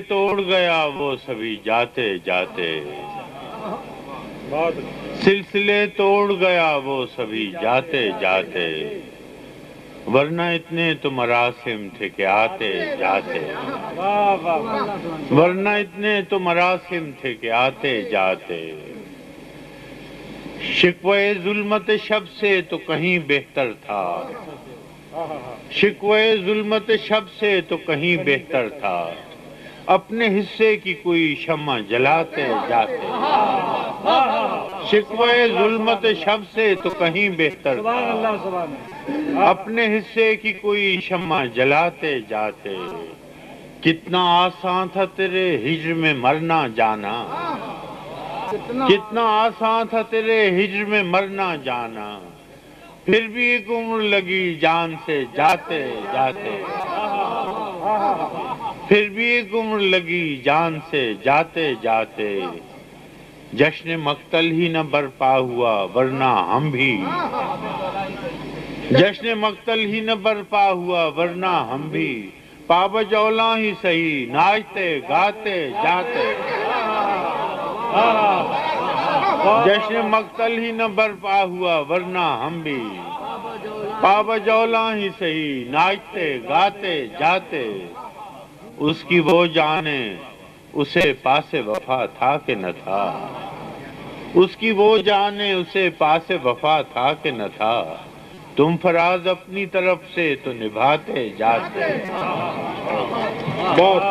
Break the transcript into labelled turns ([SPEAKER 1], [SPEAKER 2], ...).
[SPEAKER 1] توڑ گیا، وہ سبھی جاتے جاتے۔ سلسلے توڑ گیا، وہ سبھی جاتے جاتے۔ ورنہ اتنے تو مراسم تھے کہ آتے جاتے۔ ورنہ اتنے تو مراسم تھے کہ آتے جاتے۔ شکوے ظلمت شب سے تو کہیں بہتر تھا۔ شکوے ظلمت شب سے تو کہیں بہتر تھا۔ اپنے حصے کی کوئی شمع جلاتے جاتے۔ شکوے ظلمت شب سے تو کہیں بہتر۔ اپنے حصے کی کوئی شمع جلاتے جاتے۔ کتنا آسان تھا تیرے ہجر میں مرنا جانا۔ کتنا۔ آسان تھا تیرے ہجر میں مرنا جانا۔ پھر بھی ایک عمر لگی جان سے جاتے جاتے۔ پھر بھی ایک عمر لگی، جان سے جاتے جاتے۔ جشن مقتل ہی نہ برپا ہوا، ورنہ ہم بھی۔ جشن مقتل ہی نہ برپا ہوا، ورنہ ہم بھی۔ پاب جولا ہی سہی ناچتے، گاتے، جاتے۔ جشن مقتل ہی نہ برپا ہوا، ورنہ ہم بھی۔ پاب جولا ہی سہی ناچتے، گاتے، جاتے۔ اس کی وہ جانے، اسے پاس وفا تھا کہ نہ تھا۔ اس کی وہ جانے، اسے پاس وفا تھا کہ نہ تھا۔ تم فراز اپنی طرف سے تو نبھاتے جاتے۔
[SPEAKER 2] بہت